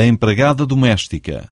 a empregada doméstica.